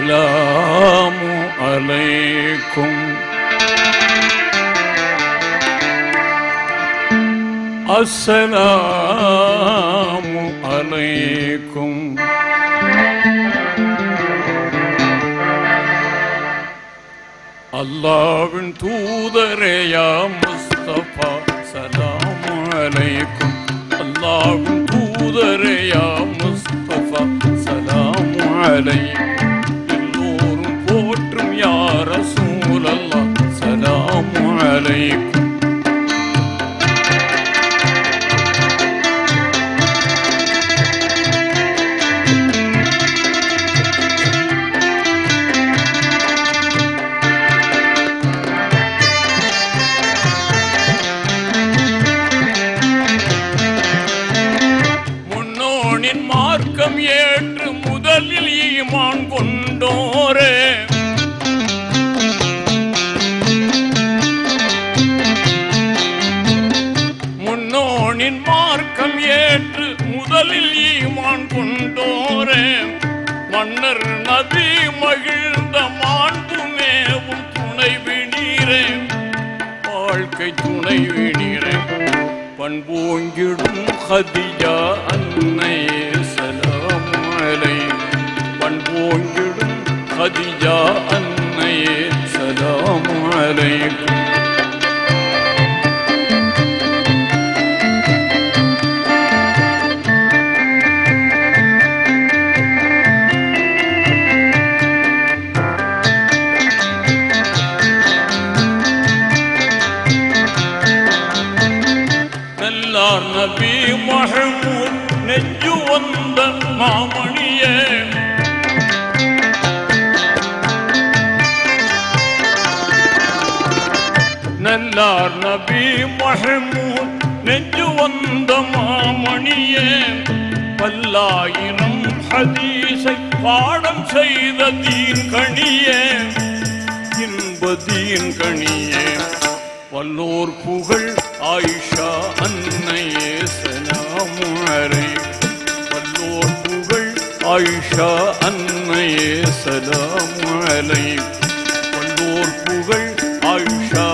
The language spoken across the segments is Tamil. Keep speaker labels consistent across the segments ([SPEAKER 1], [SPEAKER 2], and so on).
[SPEAKER 1] السلام عليكم السلام عليكم அல்லாவின் தூதரேயா முஸ்தபா சலாம் அலைக்கும் அல்லாவின் தூதரேயா முஸ்தபா சலாம் அலைக்கும் மன்னர் நதி மகிழ்ந்த மாண்புமேவும் துணைவி நீரே வாழ்க்கை துணைவி நீரே பண்போங்கிடும் ஹதியா அன்னையே சலாமலை பண்போங்கிடும் ஹதியா அன்னையே சலாமலை மாமணியே. நல்லார் நபி மஹமூத் நெஞ்சு வந்த மாமணியே. பல்லாயிரம் ஹதீசை பாடம் செய்த தீன் கணியே இன்பதீன் கணியே வல்லோர் புகழ் ஆயிஷா அன்னையே. ஆயிஷா அன்னையே சலாம் அலை வல்லோர் புகழ் ஆயிஷா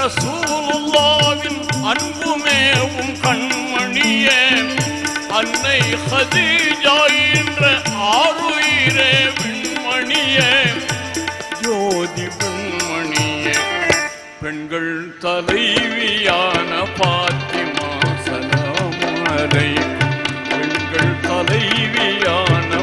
[SPEAKER 1] ரசூலுல்லாவின் அன்புமே அன்புமேவும் கண்மணியே. அன்னை ஹதீஜா என்ற ஆறுயிரே விண்மணியே. ஜோதி பெண்மணியே பெண்கள் தலைவியான பாத்திமா சலாமலை பெண்கள் தலைவியான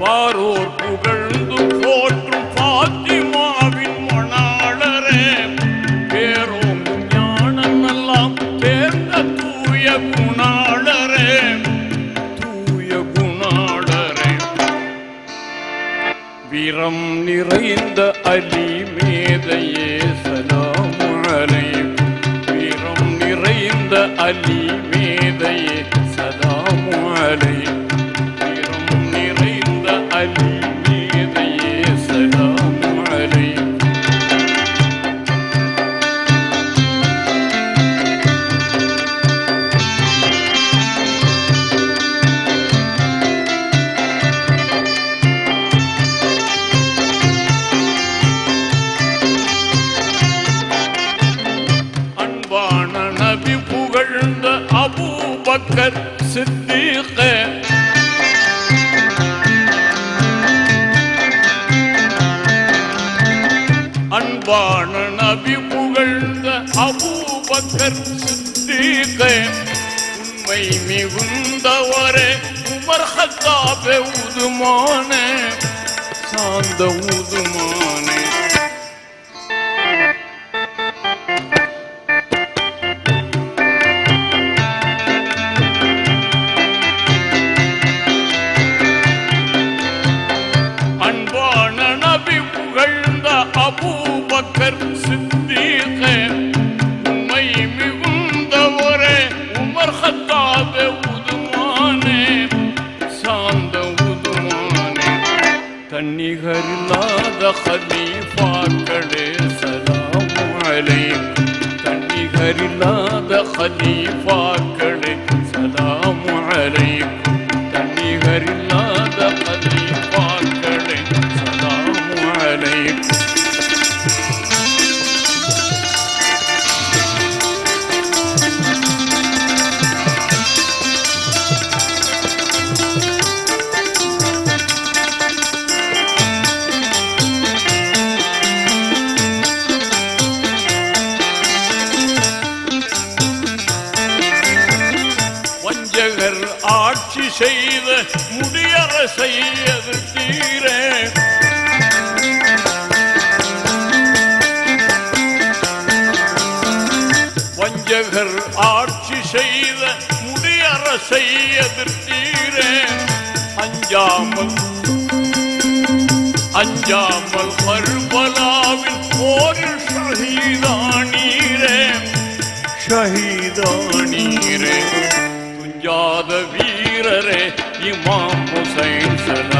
[SPEAKER 1] பாரோர் புகழ்ந்து போற்றும் பாத்திமாவின் மணாளரே. பேரும் ஞானம் எல்லாம் தேர்ந்த தூய குணாளரே. தூய குணாளரே. வீரம் நிறைந்த அலி மேதையே சலாம் அலை வீரம் நிறைந்த அலி மேதையே சலாம் அபூபக்கர் صديقه அன்பான நபி புகழ்ந்த அபூபக்கர் சித்திக உண்மை மிகுந்தவரே உமர் ஹத்தாபே உதுமான சாந்த உதுமானே. தன்னிகரில்லாத ஹலீஃபாக்களே சலாமு அலைக்கும் தன்னிகரில்லாத ஹலீஃபாக்களே முடியரசை எதிர்த்தீரே வஞ்சகர் ஆட்சி செய்த முடியரசை எதிர்த்தீரே அஞ்சாமல் அஞ்சாமல் மறுபலாவில் போரில் ஷஹீதானீரே ஷஹீதானீரே துஞ்சாத வீர One more thing.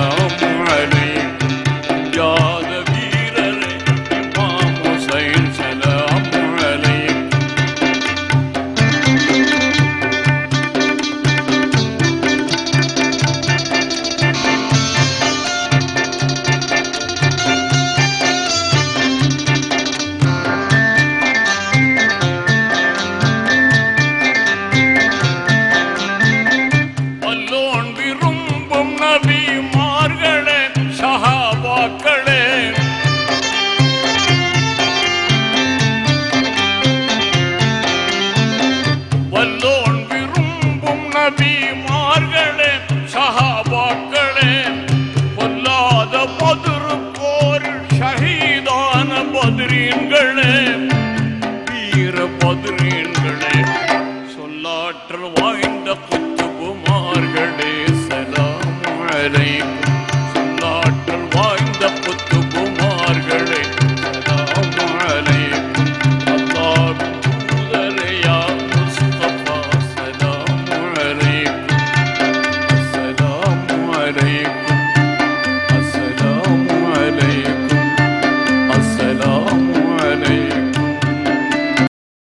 [SPEAKER 1] பத்ரீன்களே வீர பத்ரீன்களே.